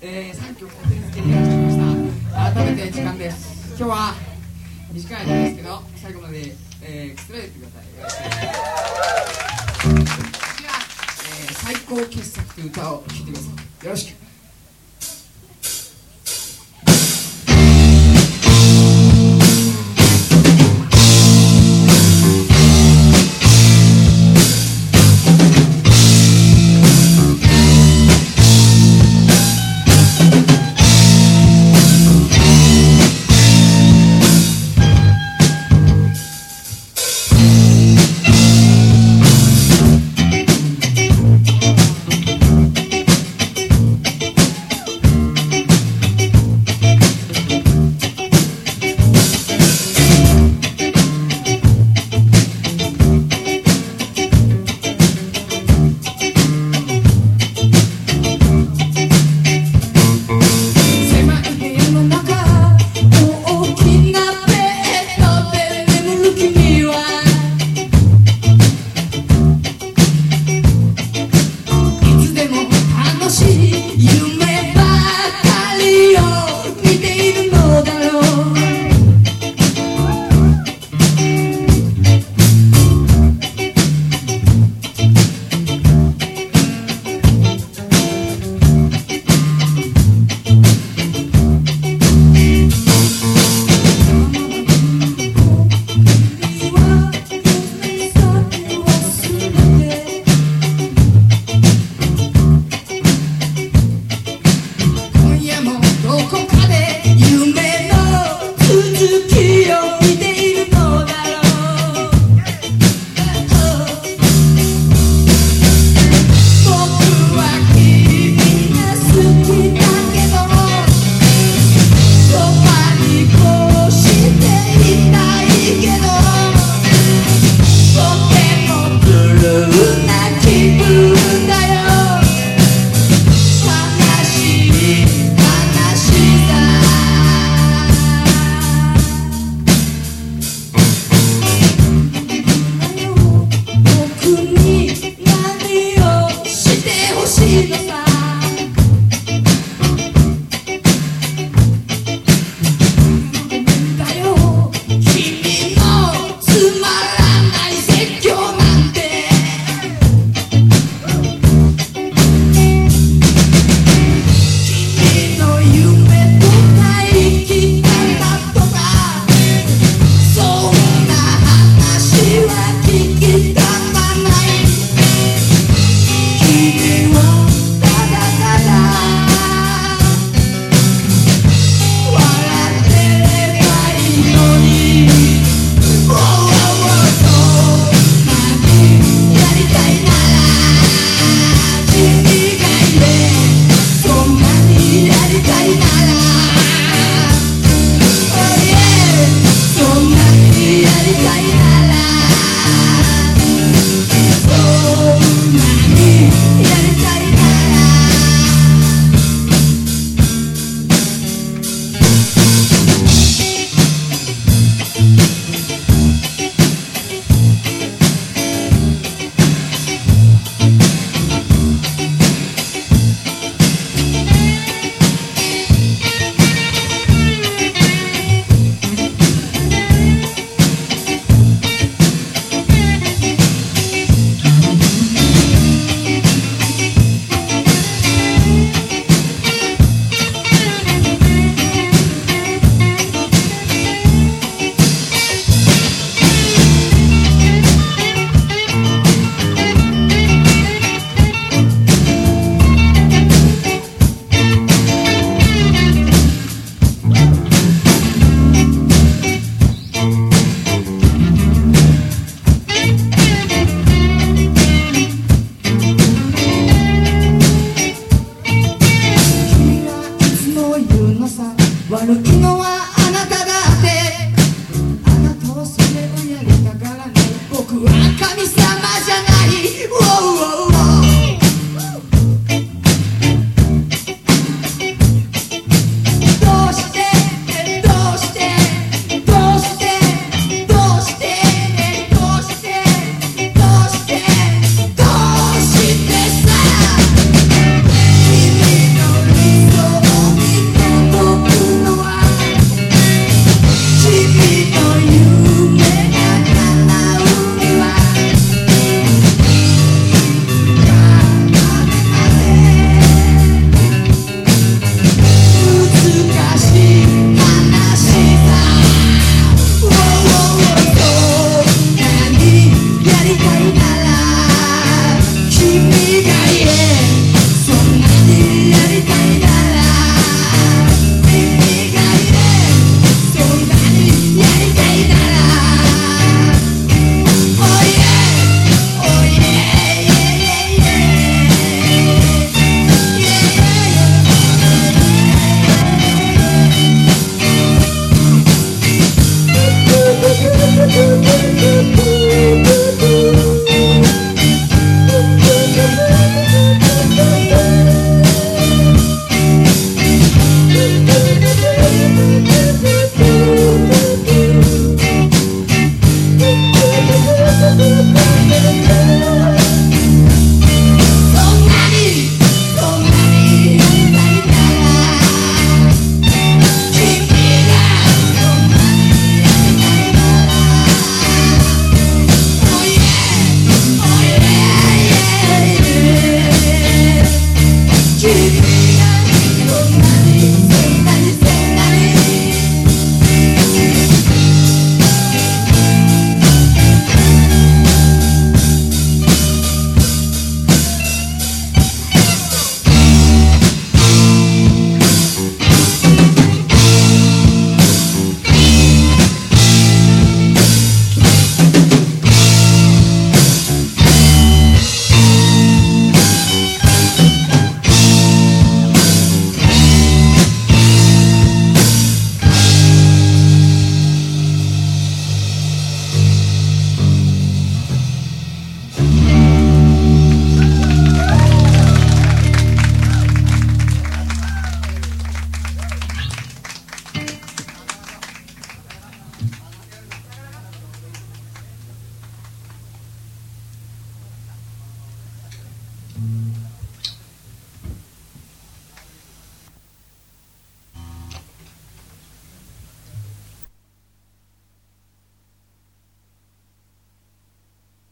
えー、3曲立て付けにやってきました。改めて時間です。今日は短い間ですけど最後まで、えー、くつろいでてください。よろしくお願いします、えー、最高傑作という歌を聴いてください。よろしく。While looking away